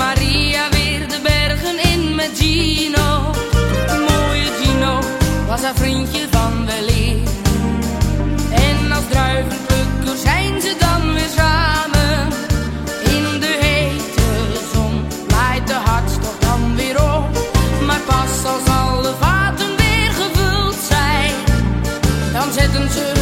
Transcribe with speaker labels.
Speaker 1: Maria weer de bergen in met Gino. Mooie Gino was haar vriendje van weleer. En als druivenplukker zijn ze dan weer samen. In de hete zon laait de hartstocht dan weer op. Maar pas als alle vaten weer gevuld zijn, dan zetten ze